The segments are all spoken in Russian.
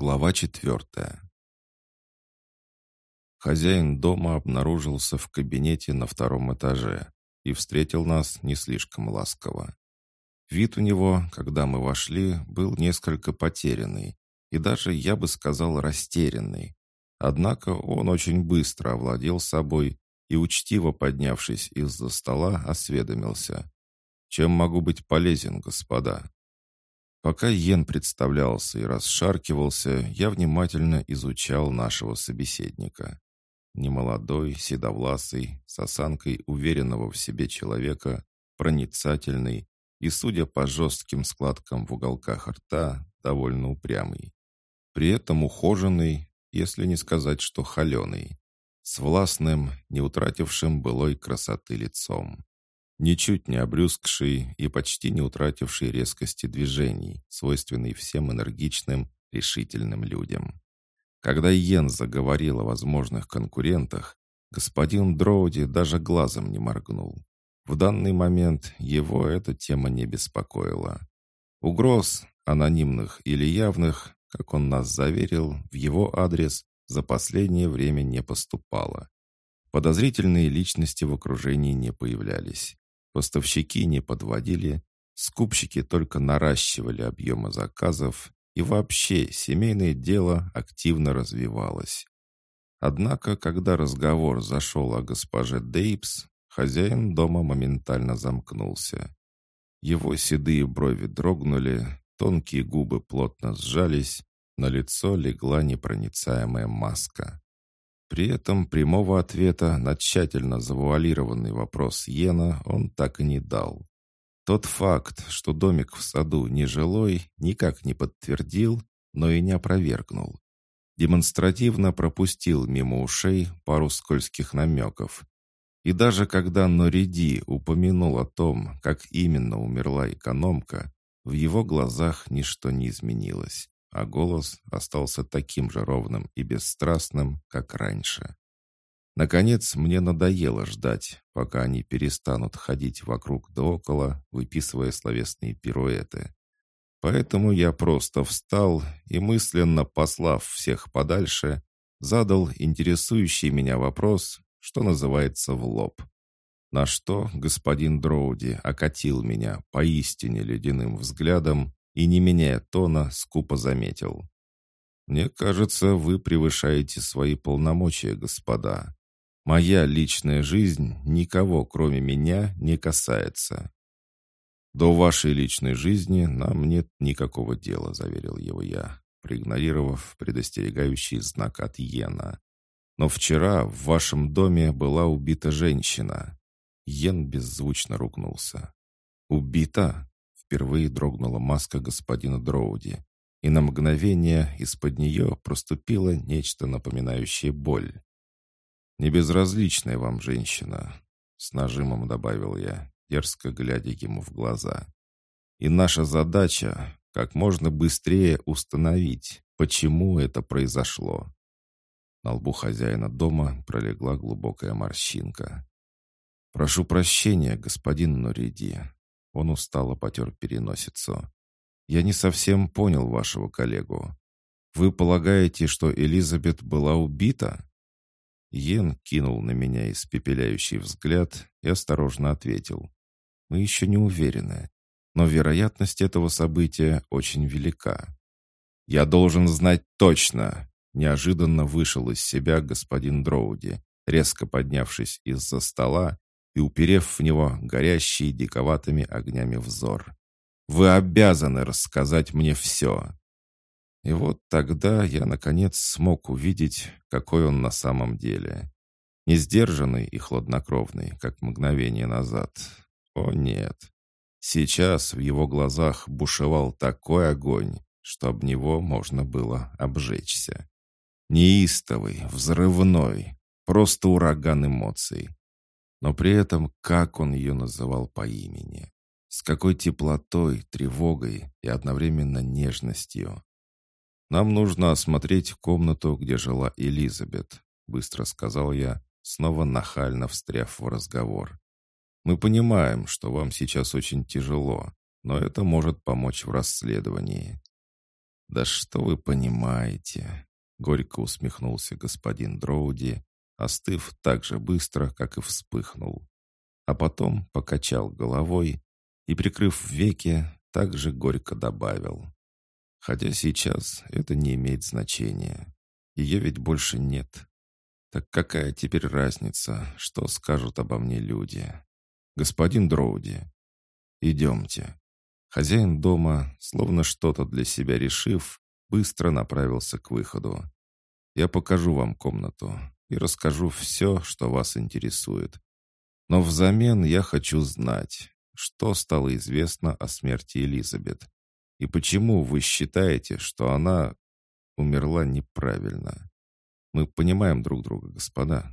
Глава четвертая. Хозяин дома обнаружился в кабинете на втором этаже и встретил нас не слишком ласково. Вид у него, когда мы вошли, был несколько потерянный и даже, я бы сказал, растерянный. Однако он очень быстро овладел собой и, учтиво поднявшись из-за стола, осведомился. «Чем могу быть полезен, господа?» Пока Йен представлялся и расшаркивался, я внимательно изучал нашего собеседника. Немолодой, седовласый, с осанкой уверенного в себе человека, проницательный и, судя по жестким складкам в уголках рта, довольно упрямый. При этом ухоженный, если не сказать, что холеный, с властным, не утратившим былой красоты лицом ничуть не обрюзгший и почти не утративший резкости движений, свойственный всем энергичным, решительным людям. Когда Йен заговорил о возможных конкурентах, господин Дроуди даже глазом не моргнул. В данный момент его эта тема не беспокоила. Угроз, анонимных или явных, как он нас заверил, в его адрес за последнее время не поступало. Подозрительные личности в окружении не появлялись. Поставщики не подводили, скупщики только наращивали объемы заказов, и вообще семейное дело активно развивалось. Однако, когда разговор зашел о госпоже Дейпс, хозяин дома моментально замкнулся. Его седые брови дрогнули, тонкие губы плотно сжались, на лицо легла непроницаемая маска. При этом прямого ответа на тщательно завуалированный вопрос Йена он так и не дал. Тот факт, что домик в саду нежилой, никак не подтвердил, но и не опровергнул. Демонстративно пропустил мимо ушей пару скользких намеков. И даже когда Нориди упомянул о том, как именно умерла экономка, в его глазах ничто не изменилось а голос остался таким же ровным и бесстрастным, как раньше. Наконец, мне надоело ждать, пока они перестанут ходить вокруг да около, выписывая словесные пируэты. Поэтому я просто встал и, мысленно послав всех подальше, задал интересующий меня вопрос, что называется, в лоб. На что господин Дроуди окатил меня поистине ледяным взглядом и, не меняя тона, скупо заметил. «Мне кажется, вы превышаете свои полномочия, господа. Моя личная жизнь никого, кроме меня, не касается». «До вашей личной жизни нам нет никакого дела», — заверил его я, проигнорировав предостерегающий знак от Йена. «Но вчера в вашем доме была убита женщина». Йен беззвучно ругнулся. «Убита? Впервые дрогнула маска господина Дроуди, и на мгновение из-под нее проступило нечто напоминающее боль. «Небезразличная вам женщина», — с нажимом добавил я, дерзко глядя ему в глаза. «И наша задача — как можно быстрее установить, почему это произошло». На лбу хозяина дома пролегла глубокая морщинка. «Прошу прощения, господин Нориди. Он устало потер переносицу. «Я не совсем понял вашего коллегу. Вы полагаете, что Элизабет была убита?» Йен кинул на меня испепеляющий взгляд и осторожно ответил. «Мы еще не уверены, но вероятность этого события очень велика». «Я должен знать точно!» Неожиданно вышел из себя господин Дроуди, резко поднявшись из-за стола и уперев в него горящий диковатыми огнями взор. «Вы обязаны рассказать мне все!» И вот тогда я, наконец, смог увидеть, какой он на самом деле. Не сдержанный и хладнокровный, как мгновение назад. О нет! Сейчас в его глазах бушевал такой огонь, что об него можно было обжечься. Неистовый, взрывной, просто ураган эмоций. Но при этом как он ее называл по имени. С какой теплотой, тревогой и одновременно нежностью. «Нам нужно осмотреть комнату, где жила Элизабет», — быстро сказал я, снова нахально встряв в разговор. «Мы понимаем, что вам сейчас очень тяжело, но это может помочь в расследовании». «Да что вы понимаете?» — горько усмехнулся господин Дроуди, остыв так же быстро, как и вспыхнул. А потом покачал головой и, прикрыв веки, также горько добавил. «Хотя сейчас это не имеет значения. Ее ведь больше нет. Так какая теперь разница, что скажут обо мне люди? Господин Дроуди, идемте». Хозяин дома, словно что-то для себя решив, быстро направился к выходу. «Я покажу вам комнату и расскажу все, что вас интересует. Но взамен я хочу знать, что стало известно о смерти Элизабет и почему вы считаете, что она умерла неправильно. Мы понимаем друг друга, господа.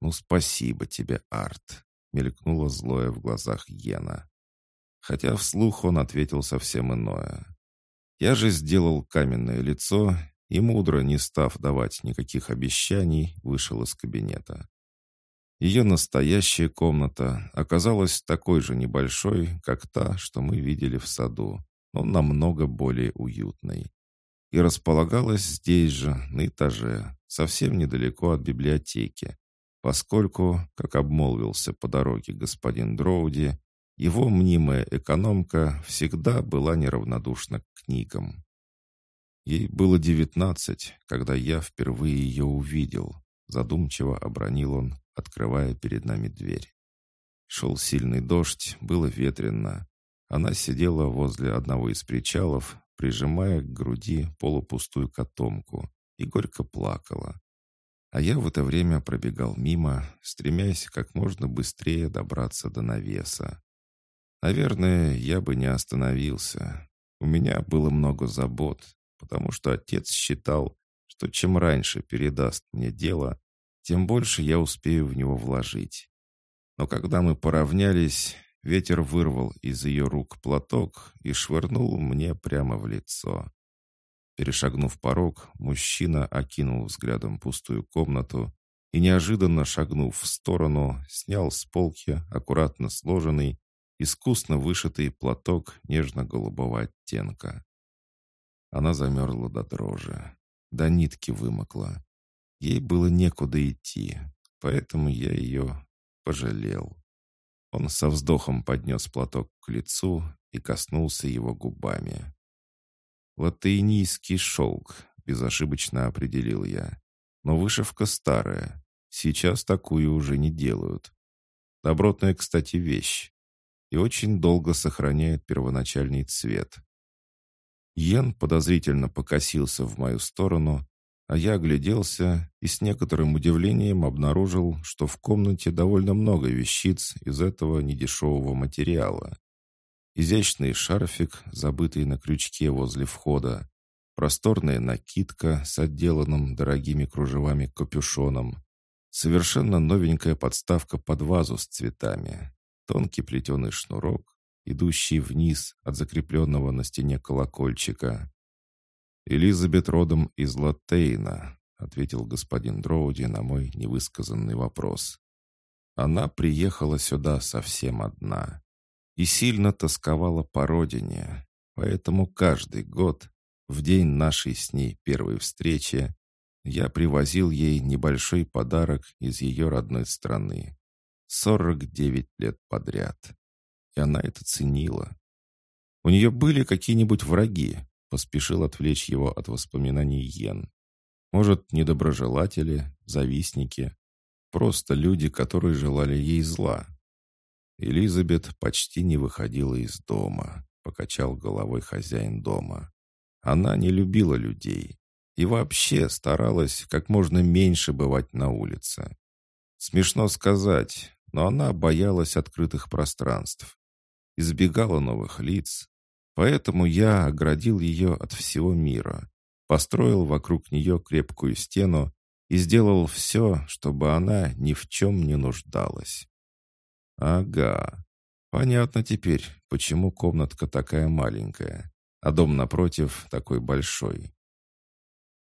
Ну, спасибо тебе, Арт, мелькнуло злое в глазах Йена. Хотя вслух он ответил совсем иное. Я же сделал каменное лицо и, мудро не став давать никаких обещаний, вышел из кабинета. Ее настоящая комната оказалась такой же небольшой, как та, что мы видели в саду, но намного более уютной. И располагалась здесь же, на этаже, совсем недалеко от библиотеки, поскольку, как обмолвился по дороге господин Дроуди, его мнимая экономка всегда была неравнодушна к книгам. Ей было девятнадцать, когда я впервые ее увидел, задумчиво обронил он, открывая перед нами дверь. Шел сильный дождь, было ветрено. Она сидела возле одного из причалов, прижимая к груди полупустую котомку, и горько плакала. А я в это время пробегал мимо, стремясь как можно быстрее добраться до навеса. Наверное, я бы не остановился. У меня было много забот, потому что отец считал, что чем раньше передаст мне дело, тем больше я успею в него вложить. Но когда мы поравнялись, ветер вырвал из ее рук платок и швырнул мне прямо в лицо. Перешагнув порог, мужчина окинул взглядом пустую комнату и, неожиданно шагнув в сторону, снял с полки аккуратно сложенный, искусно вышитый платок нежно-голубого оттенка. Она замерзла до дрожи, до нитки вымокла. Ей было некуда идти, поэтому я ее пожалел. Он со вздохом поднес платок к лицу и коснулся его губами. «Латынийский шелк», — безошибочно определил я. «Но вышивка старая. Сейчас такую уже не делают. Добротная, кстати, вещь. И очень долго сохраняет первоначальный цвет». Йен подозрительно покосился в мою сторону, а я огляделся и с некоторым удивлением обнаружил, что в комнате довольно много вещиц из этого недешевого материала. Изящный шарфик, забытый на крючке возле входа, просторная накидка с отделанным дорогими кружевами капюшоном, совершенно новенькая подставка под вазу с цветами, тонкий плетеный шнурок, идущий вниз от закрепленного на стене колокольчика, «Элизабет родом из Латтейна», — ответил господин Дроуди на мой невысказанный вопрос. «Она приехала сюда совсем одна и сильно тосковала по родине, поэтому каждый год, в день нашей с ней первой встречи, я привозил ей небольшой подарок из ее родной страны. Сорок девять лет подряд. И она это ценила. У нее были какие-нибудь враги, Поспешил отвлечь его от воспоминаний Йен. Может, недоброжелатели, завистники, просто люди, которые желали ей зла. Элизабет почти не выходила из дома, покачал головой хозяин дома. Она не любила людей и вообще старалась как можно меньше бывать на улице. Смешно сказать, но она боялась открытых пространств, избегала новых лиц, Поэтому я оградил ее от всего мира, построил вокруг нее крепкую стену и сделал все, чтобы она ни в чем не нуждалась. Ага, понятно теперь, почему комнатка такая маленькая, а дом напротив такой большой.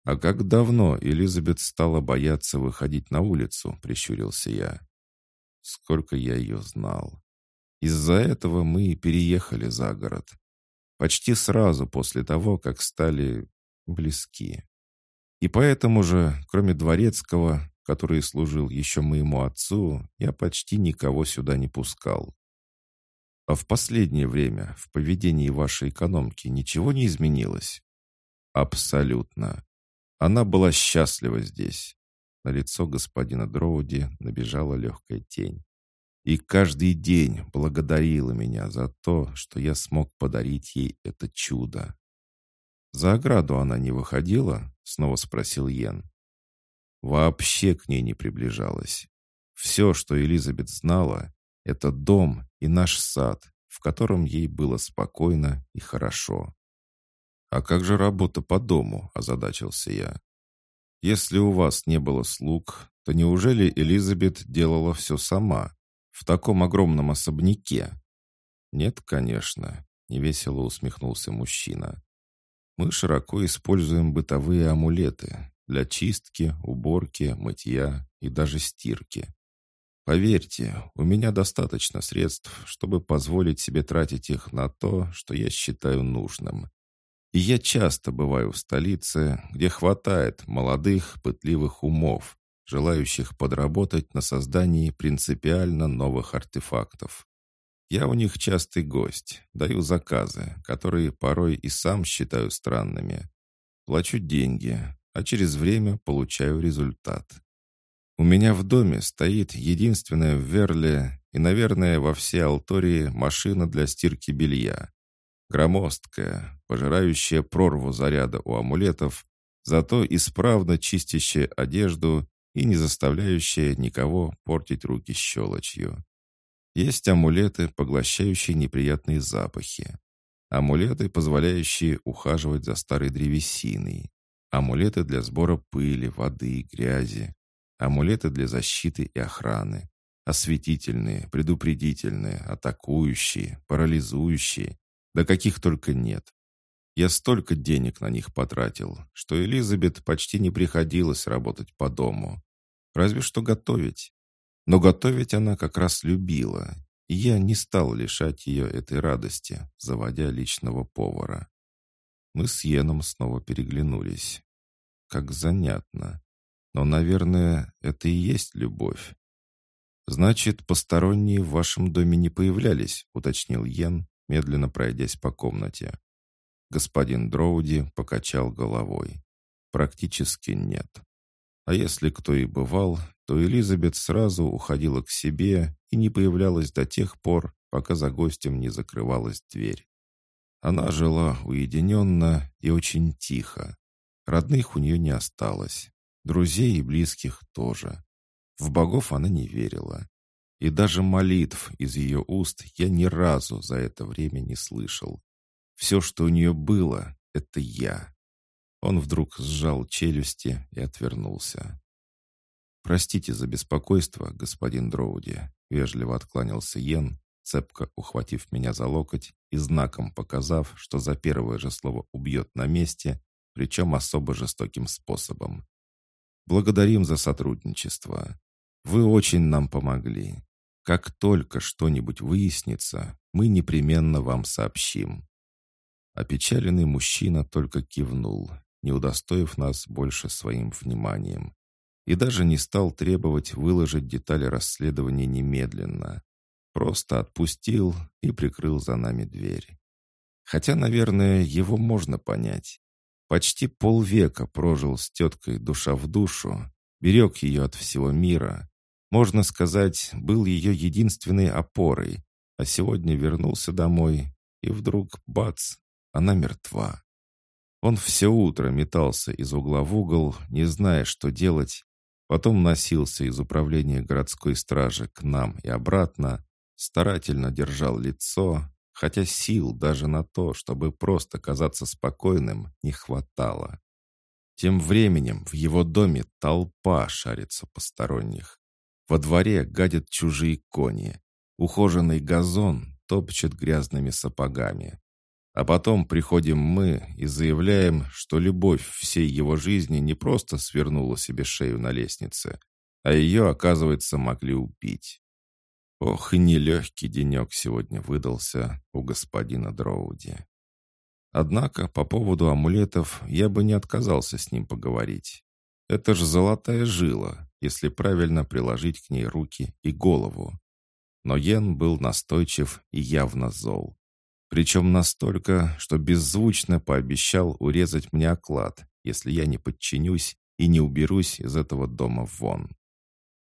«А как давно Элизабет стала бояться выходить на улицу?» — прищурился я. «Сколько я ее знал. Из-за этого мы и переехали за город. почти сразу после того, как стали близки. И поэтому же, кроме Дворецкого, который служил еще моему отцу, я почти никого сюда не пускал. А в последнее время в поведении вашей экономки ничего не изменилось? Абсолютно. Она была счастлива здесь. На лицо господина Дроуди набежала легкая тень. И каждый день благодарила меня за то, что я смог подарить ей это чудо. «За ограду она не выходила?» — снова спросил Йен. Вообще к ней не приближалась. Все, что Элизабет знала, это дом и наш сад, в котором ей было спокойно и хорошо. «А как же работа по дому?» – озадачился я. Если у вас не было слуг, то неужели Элизабет делала все сама, в таком огромном особняке? Нет, конечно, невесело усмехнулся мужчина. Мы широко используем бытовые амулеты для чистки, уборки, мытья и даже стирки. Поверьте, у меня достаточно средств, чтобы позволить себе тратить их на то, что я считаю нужным. И я часто бываю в столице, где хватает молодых, пытливых умов, желающих подработать на создании принципиально новых артефактов. Я у них частый гость, даю заказы, которые порой и сам считаю странными. Плачу деньги, а через время получаю результат. У меня в доме стоит единственная в Верле и, наверное, во всей Алтории машина для стирки белья. Громоздкая, пожирающая прорву заряда у амулетов, зато исправно чистящая одежду и не заставляющая никого портить руки щелочью. Есть амулеты, поглощающие неприятные запахи. Амулеты, позволяющие ухаживать за старой древесиной. Амулеты для сбора пыли, воды, грязи. Амулеты для защиты и охраны. Осветительные, предупредительные, атакующие, парализующие, да каких только нет. Я столько денег на них потратил, что Элизабет почти не приходилось работать по дому. Разве что готовить. Но готовить она как раз любила, и я не стал лишать ее этой радости, заводя личного повара. Мы с Йеном снова переглянулись. Как занятно. Но, наверное, это и есть любовь. «Значит, посторонние в вашем доме не появлялись», — уточнил Йен, медленно пройдясь по комнате. Господин Дроуди покачал головой. Практически нет. А если кто и бывал, то Элизабет сразу уходила к себе и не появлялась до тех пор, пока за гостем не закрывалась дверь. Она жила уединенно и очень тихо. Родных у нее не осталось. Друзей и близких тоже. В богов она не верила. И даже молитв из ее уст я ни разу за это время не слышал. Все, что у нее было, — это я. Он вдруг сжал челюсти и отвернулся. «Простите за беспокойство, господин Дроуди», — вежливо откланялся Йен, цепко ухватив меня за локоть и знаком показав, что за первое же слово убьет на месте, причем особо жестоким способом. «Благодарим за сотрудничество. Вы очень нам помогли. Как только что-нибудь выяснится, мы непременно вам сообщим». Опечаленный мужчина только кивнул, не удостоив нас больше своим вниманием. И даже не стал требовать выложить детали расследования немедленно. Просто отпустил и прикрыл за нами дверь. Хотя, наверное, его можно понять. Почти полвека прожил с теткой душа в душу, берег ее от всего мира, можно сказать, был ее единственной опорой, а сегодня вернулся домой, и вдруг, бац, она мертва. Он все утро метался из угла в угол, не зная, что делать, потом носился из управления городской стражи к нам и обратно, старательно держал лицо, хотя сил даже на то, чтобы просто казаться спокойным, не хватало. Тем временем в его доме толпа шарится посторонних. Во дворе гадят чужие кони. Ухоженный газон топчет грязными сапогами. А потом приходим мы и заявляем, что любовь всей его жизни не просто свернула себе шею на лестнице, а ее, оказывается, могли убить. Ох, и нелегкий денек сегодня выдался у господина Дроуди. Однако по поводу амулетов я бы не отказался с ним поговорить. Это же золотая жила, если правильно приложить к ней руки и голову. Но Йен был настойчив и явно зол. Причем настолько, что беззвучно пообещал урезать мне оклад, если я не подчинюсь и не уберусь из этого дома вон.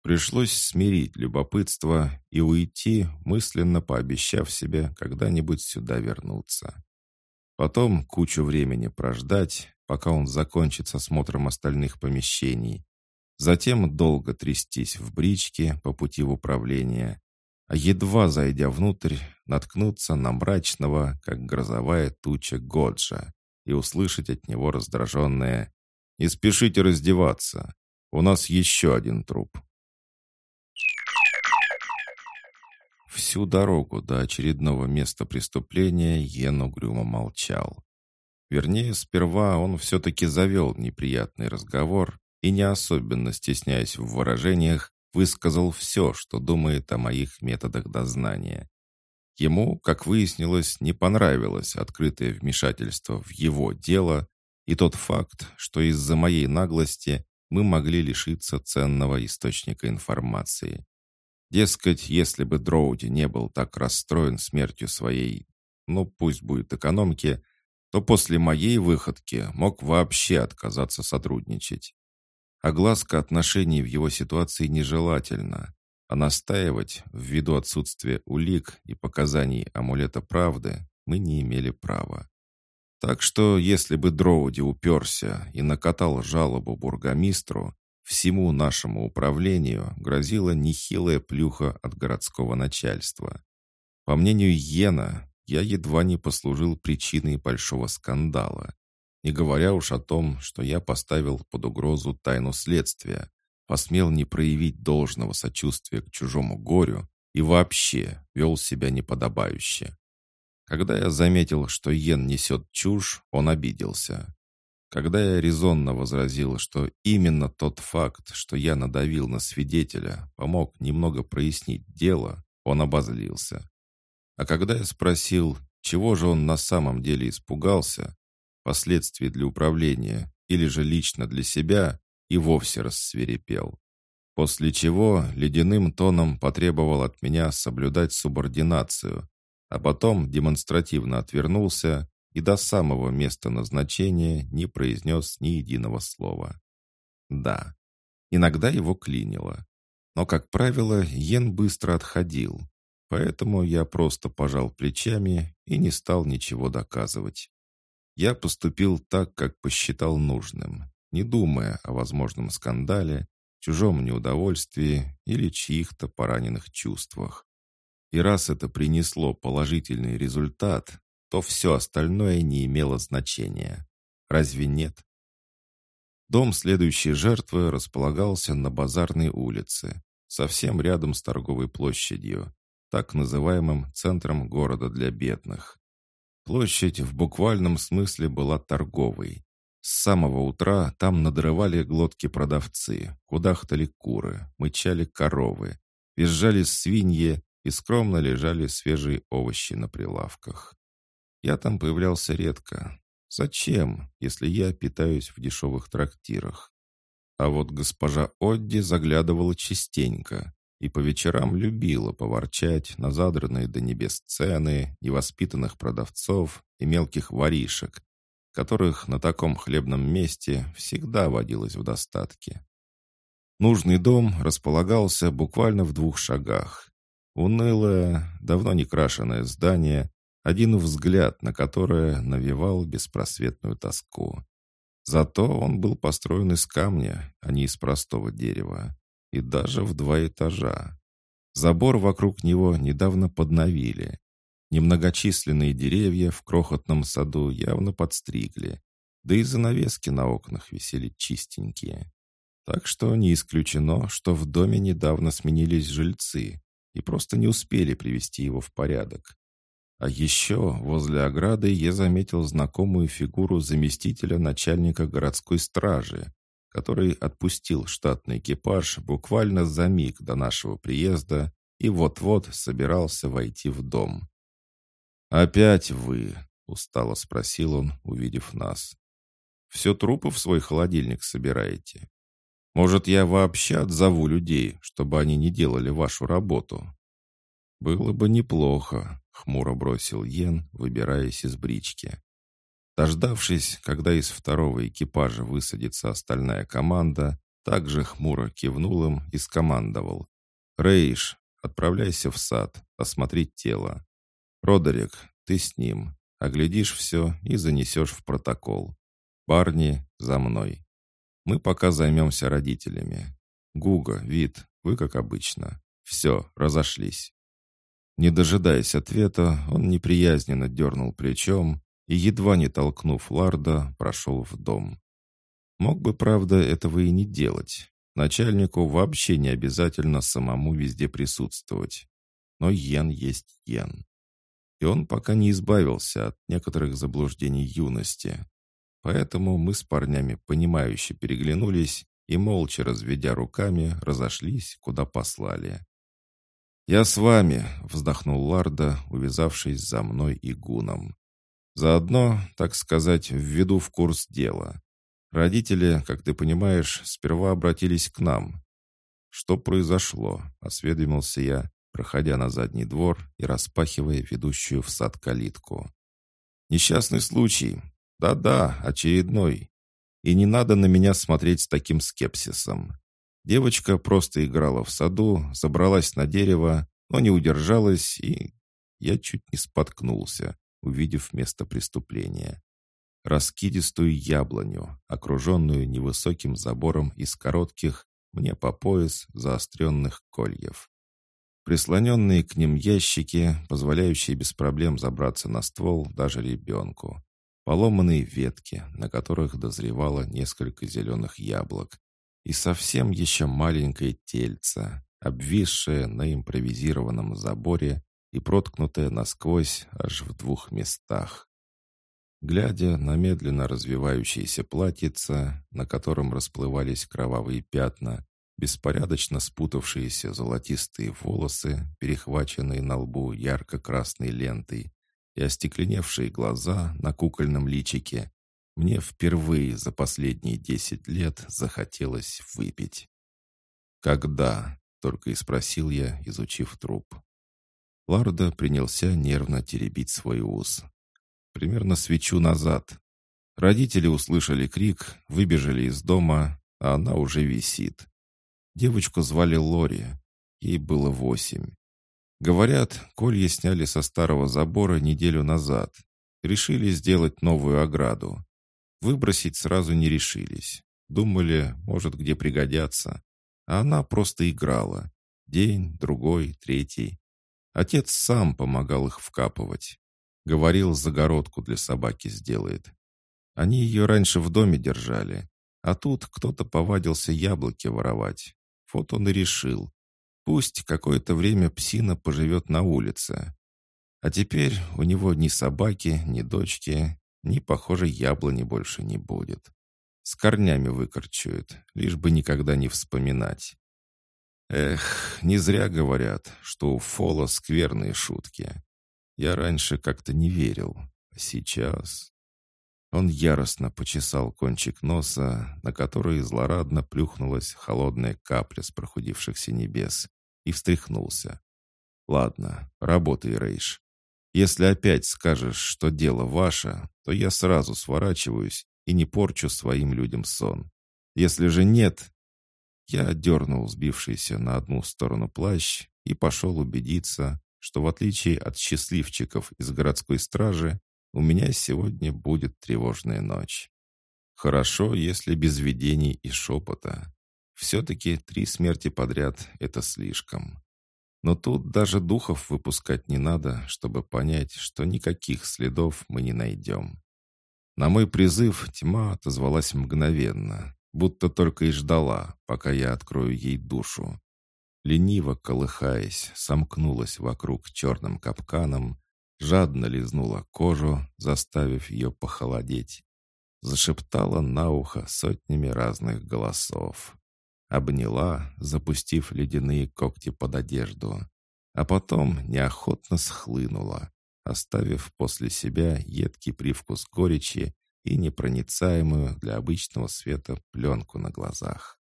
Пришлось смирить любопытство и уйти, мысленно пообещав себе когда-нибудь сюда вернуться. Потом кучу времени прождать, пока он закончит с осмотром остальных помещений. Затем долго трястись в бричке по пути в управление, едва зайдя внутрь, наткнуться на мрачного, как грозовая туча Годжа, и услышать от него раздраженное «Не спешите раздеваться, у нас еще один труп». Всю дорогу до очередного места преступления Йен угрюмо молчал. Вернее, сперва он все-таки завел неприятный разговор и, не особенно стесняясь в выражениях, высказал все, что думает о моих методах дознания. Ему, как выяснилось, не понравилось открытое вмешательство в его дело и тот факт, что из-за моей наглости мы могли лишиться ценного источника информации. Дескать, если бы Дроуди не был так расстроен смертью своей, ну пусть будет экономки, то после моей выходки мог вообще отказаться сотрудничать. Огласка отношений в его ситуации нежелательна, а настаивать, ввиду отсутствия улик и показаний амулета правды, мы не имели права. Так что, если бы Дроуди уперся и накатал жалобу бургомистру, Всему нашему управлению грозила нехилая плюха от городского начальства. По мнению Йена, я едва не послужил причиной большого скандала. Не говоря уж о том, что я поставил под угрозу тайну следствия, посмел не проявить должного сочувствия к чужому горю и вообще вел себя неподобающе. Когда я заметил, что Йен несет чушь, он обиделся. Когда я резонно возразил, что именно тот факт, что я надавил на свидетеля, помог немного прояснить дело, он обозлился. А когда я спросил, чего же он на самом деле испугался, последствий для управления или же лично для себя, и вовсе рассверепел. После чего ледяным тоном потребовал от меня соблюдать субординацию, а потом демонстративно отвернулся и до самого места назначения не произнес ни единого слова. Да, иногда его клинило. Но, как правило, Йен быстро отходил, поэтому я просто пожал плечами и не стал ничего доказывать. Я поступил так, как посчитал нужным, не думая о возможном скандале, чужом неудовольствии или чьих-то пораненных чувствах. И раз это принесло положительный результат, то все остальное не имело значения. Разве нет? Дом следующей жертвы располагался на базарной улице, совсем рядом с торговой площадью, так называемым центром города для бедных. Площадь в буквальном смысле была торговой. С самого утра там надрывали глотки продавцы, кудахтали куры, мычали коровы, визжали свиньи и скромно лежали свежие овощи на прилавках. Я там появлялся редко. Зачем, если я питаюсь в дешевых трактирах? А вот госпожа Одди заглядывала частенько и по вечерам любила поворчать на задранные до небес цены, невоспитанных продавцов и мелких воришек, которых на таком хлебном месте всегда водилось в достатке. Нужный дом располагался буквально в двух шагах. Унылое, давно не крашеное здание один взгляд на которое навевал беспросветную тоску. Зато он был построен из камня, а не из простого дерева, и даже в два этажа. Забор вокруг него недавно подновили. Немногочисленные деревья в крохотном саду явно подстригли, да и занавески на окнах висели чистенькие. Так что не исключено, что в доме недавно сменились жильцы и просто не успели привести его в порядок. А еще возле ограды я заметил знакомую фигуру заместителя начальника городской стражи, который отпустил штатный экипаж буквально за миг до нашего приезда и вот-вот собирался войти в дом. «Опять вы!» — устало спросил он, увидев нас. «Все трупы в свой холодильник собираете? Может, я вообще отзову людей, чтобы они не делали вашу работу?» «Было бы неплохо», — хмуро бросил Йен, выбираясь из брички. Дождавшись, когда из второго экипажа высадится остальная команда, также хмуро кивнул им и скомандовал. «Рейш, отправляйся в сад, осмотреть тело. Родерик, ты с ним. Оглядишь все и занесешь в протокол. Парни, за мной. Мы пока займемся родителями. Гуга, вид, вы как обычно. Все, разошлись». Не дожидаясь ответа, он неприязненно дернул плечом и, едва не толкнув Ларда, прошел в дом. Мог бы, правда, этого и не делать. Начальнику вообще не обязательно самому везде присутствовать. Но Йен есть Йен. И он пока не избавился от некоторых заблуждений юности. Поэтому мы с парнями понимающе переглянулись и, молча разведя руками, разошлись, куда послали. «Я с вами», — вздохнул Ларда, увязавшись за мной и гуном. Заодно, так сказать, введу в курс дела. Родители, как ты понимаешь, сперва обратились к нам. Что произошло? Осведомился я, проходя на задний двор и распахивая ведущую в сад калитку. Несчастный случай. Да-да, очередной. И не надо на меня смотреть с таким скепсисом. Девочка просто играла в саду, забралась на дерево, но не удержалась, и я чуть не споткнулся, увидев место преступления раскидистую яблоню, окруженную невысоким забором из коротких, мне по пояс, заостренных кольев. Прислоненные к ним ящики, позволяющие без проблем забраться на ствол даже ребенку. Поломанные ветки, на которых дозревало несколько зеленых яблок. И совсем еще маленькое тельце, обвисшее на импровизированном заборе и проткнутое насквозь аж в двух местах. Глядя на медленно развивающееся платьице, на котором расплывались кровавые пятна, беспорядочно спутавшиеся золотистые волосы, перехваченные на лбу ярко-красной лентой, и остекленевшие глаза на кукольном личике, мне впервые за последние десять лет захотелось выпить. «Когда?» — только и спросил я, изучив труп. Ларда принялся нервно теребить свой ус примерно свечу назад. Родители услышали крик, выбежали из дома, а она уже висит. Девочку звали Лори. Ей было восемь. Говорят, колья сняли со старого забора неделю назад. Решили сделать новую ограду. Выбросить сразу не решились. Думали, может, где пригодятся. А она просто играла. День, другой, третий. Отец сам помогал их вкапывать. Говорил, загородку для собаки сделает. Они ее раньше в доме держали. А тут кто-то повадился яблоки воровать. Вот он и решил. Пусть какое-то время псина поживет на улице. А теперь у него ни собаки, ни дочки, ни, похоже, яблони больше не будет. С корнями выкорчуют, лишь бы никогда не вспоминать. Эх, не зря говорят, что у Фола скверные шутки. Я раньше как-то не верил, а сейчас... Он яростно почесал кончик носа, на который злорадно плюхнулась холодная капля с прохудившихся небес, и встряхнулся. «Ладно, работай, Рейш. Если опять скажешь, что дело ваше, то я сразу сворачиваюсь и не порчу своим людям сон. Если же нет...» Я дернул сбившийся на одну сторону плащ и пошел убедиться, что в отличие от счастливчиков из городской стражи, у меня сегодня будет тревожная ночь. Хорошо, если без видений и шепота. Все-таки три смерти подряд — это слишком. Но тут даже духов выпускать не надо, чтобы понять, что никаких следов мы не найдем. На мой призыв тьма отозвалась мгновенно, будто только и ждала, пока я открою ей душу лениво колыхаясь, сомкнулась вокруг черным капканом, жадно лизнула кожу, заставив ее похолодеть. Зашептала на ухо сотнями разных голосов. Обняла, запустив ледяные когти под одежду. А потом неохотно схлынула, оставив после себя едкий привкус горечи и непроницаемую для обычного света пленку на глазах,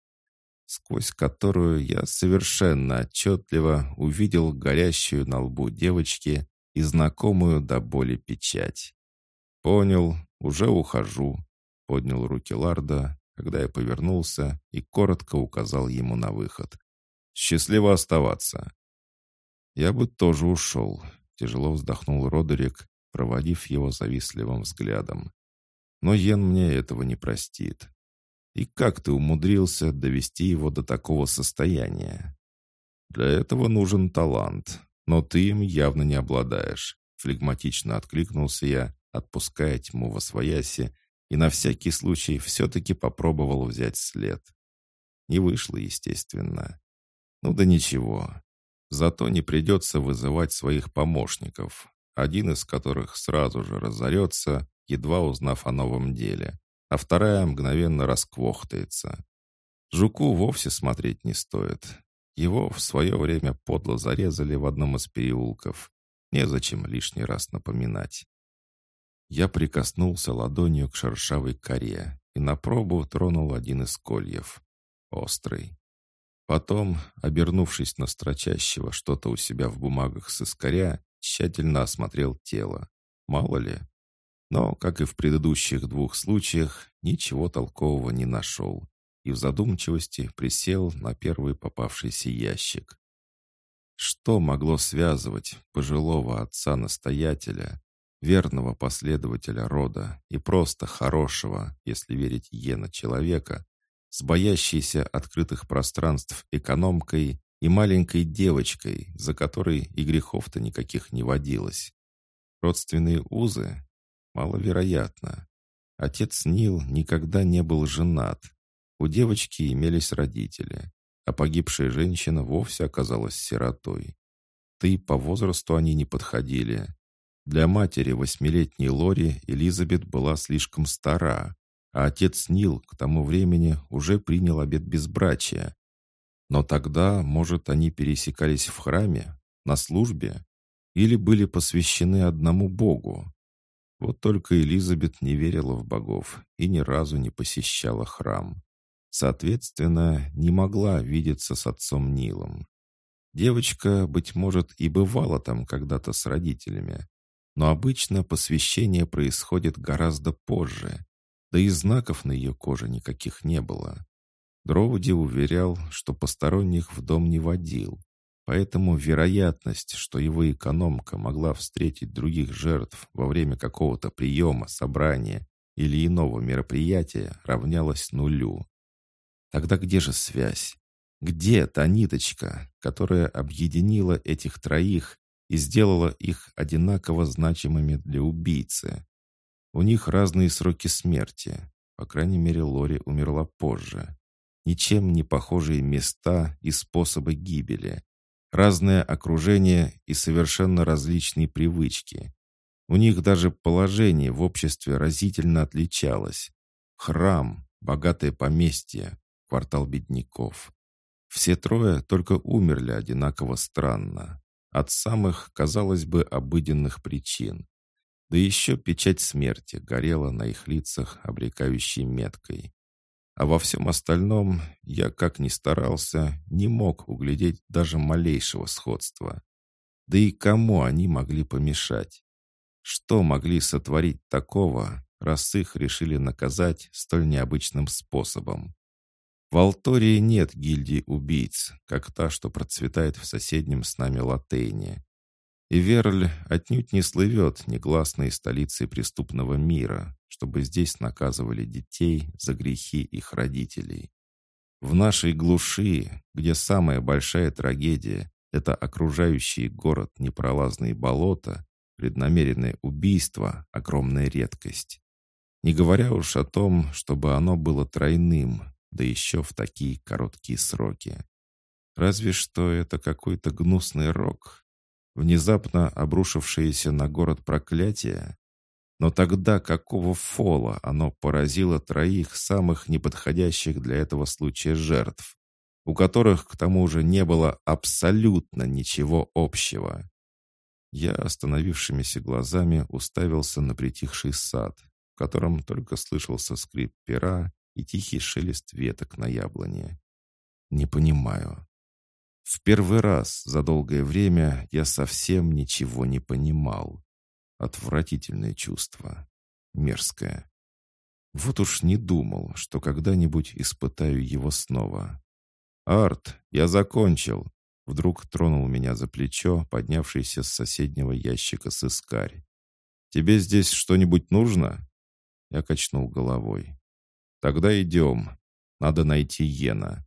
сквозь которую я совершенно отчетливо увидел горящую на лбу девочки и знакомую до боли печать. «Понял, уже ухожу», — поднял руки Ларда, когда я повернулся и коротко указал ему на выход. «Счастливо оставаться». «Я бы тоже ушел», — тяжело вздохнул Родерик, проводив его завистливым взглядом. «Но Йен мне этого не простит. И как ты умудрился довести его до такого состояния?» «Для этого нужен талант, но ты им явно не обладаешь», — флегматично откликнулся я, отпуская тьму во свояси, и на всякий случай все-таки попробовал взять след. Не вышло, естественно. Ну да ничего. Зато не придется вызывать своих помощников, один из которых сразу же разорется, едва узнав о новом деле, а вторая мгновенно расквохтается. Жуку вовсе смотреть не стоит. Его в свое время подло зарезали в одном из переулков. Незачем лишний раз напоминать. Я прикоснулся ладонью к шершавой коре и на пробу тронул один из кольев. Острый. Потом, обернувшись на строчащего что-то у себя в бумагах с искоря, тщательно осмотрел тело. Мало ли. Но, как и в предыдущих двух случаях, ничего толкового не нашел и в задумчивости присел на первый попавшийся ящик. Что могло связывать пожилого отца-настоятеля верного последователя рода и просто хорошего, если верить Йена человека, с боящейся открытых пространств экономкой и маленькой девочкой, за которой и грехов-то никаких не водилось. Родственные узы? Маловероятно. Отец Нил никогда не был женат. У девочки имелись родители, а погибшая женщина вовсе оказалась сиротой. И по возрасту они не подходили. Для матери восьмилетней Лори Элизабет была слишком стара, а отец Нил к тому времени уже принял обет безбрачия. Но тогда, может, они пересекались в храме, на службе, или были посвящены одному Богу. Вот только Элизабет не верила в богов и ни разу не посещала храм. Соответственно, не могла видеться с отцом Нилом. Девочка, быть может, и бывала там когда-то с родителями, но обычно посвящение происходит гораздо позже, да и знаков на ее коже никаких не было. Дроуди уверял, что посторонних в дом не водил, поэтому вероятность, что его экономка могла встретить других жертв во время какого-то приема, собрания или иного мероприятия равнялась нулю. Тогда где же связь? Где та ниточка, которая объединила этих троих и сделала их одинаково значимыми для убийцы. У них разные сроки смерти. По крайней мере, Лори умерла позже. Ничем не похожие места и способы гибели. Разное окружение и совершенно различные привычки. У них даже положение в обществе разительно отличалось. Храм, богатое поместье, квартал бедняков. Все трое только умерли одинаково странно. От самых, казалось бы, обыденных причин. Да еще печать смерти горела на их лицах, обрекающей меткой. А во всем остальном я, как ни старался, не мог углядеть даже малейшего сходства. Да и кому они могли помешать? Что могли сотворить такого, раз их решили наказать столь необычным способом? В Алтории нет гильдии убийц, как та, что процветает в соседнем с нами Латейне. И Верль отнюдь не слывет негласной столицей преступного мира, чтобы здесь наказывали детей за грехи их родителей. В нашей глуши, где самая большая трагедия — это окружающий город непролазные болота, преднамеренное убийство — огромная редкость. Не говоря уж о том, чтобы оно было тройным, да еще в такие короткие сроки. Разве что это какой-то гнусный рок, внезапно обрушившееся на город проклятие. Но тогда какого фола оно поразило троих самых неподходящих для этого случая жертв, у которых к тому же не было абсолютно ничего общего? Я остановившимися глазами уставился на притихший сад, в котором только слышался скрип пера и тихий шелест веток на яблоне. Не понимаю. В первый раз за долгое время я совсем ничего не понимал. Отвратительное чувство. Мерзкое. Вот уж не думал, что когда-нибудь испытаю его снова. «Арт, я закончил!» Вдруг тронул меня за плечо, поднявшийся с соседнего ящика сыскарь. «Тебе здесь что-нибудь нужно?» Я качнул головой. «Тогда идем. Надо найти Йена».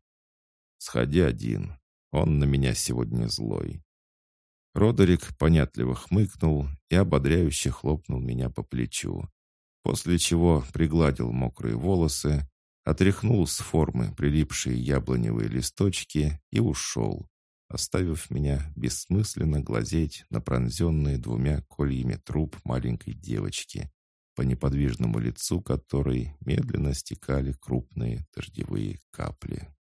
«Сходи один. Он на меня сегодня злой». Родерик понятливо хмыкнул и ободряюще хлопнул меня по плечу, после чего пригладил мокрые волосы, отряхнул с формы прилипшие яблоневые листочки и ушел, оставив меня бессмысленно глазеть на пронзенные двумя кольями труп маленькой девочки, по неподвижному лицу которой медленно стекали крупные дождевые капли.